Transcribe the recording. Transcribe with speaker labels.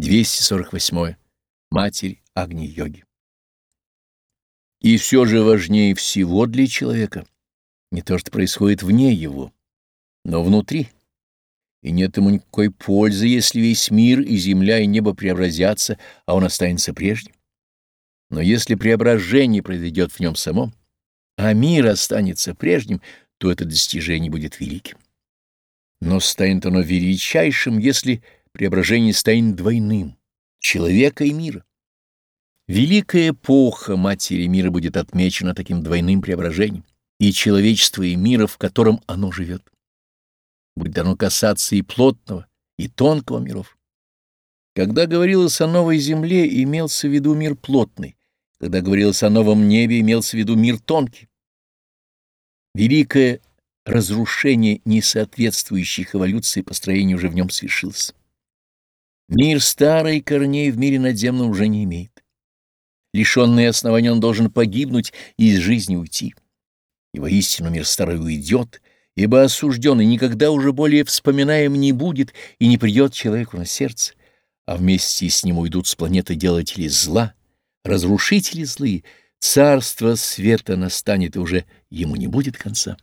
Speaker 1: 248. Матерь Агни-йоги. И все же важнее всего для человека не то, что происходит вне его, но внутри. И нет ему никакой пользы, если весь мир и земля и небо преобразятся, а он останется прежним. Но если преображение произойдет в нем самом, а мир останется прежним, то это достижение будет великим. Но станет оно величайшим, если преображение станет двойным — человека и мира. Великая эпоха Матери мира будет отмечена таким двойным преображением, и человечества и мира, в котором оно живет. Будет оно касаться и плотного, и тонкого миров. Когда говорилось о новой земле, имелся в виду мир плотный, когда говорилось о новом небе, имелся в виду мир тонкий. Великое разрушение несоответствующих эволюции построения уже в нем свершилось. Мир старый корней в мире надземном уже не имеет. Лишенный основания он должен погибнуть и из жизни уйти. И воистину мир старый уйдет, ибо осужденный никогда уже более вспоминаем не будет и не придет человеку на сердце, а вместе с ним уйдут с планеты делатели зла, разрушители злые, царство света настанет, и уже ему не будет конца.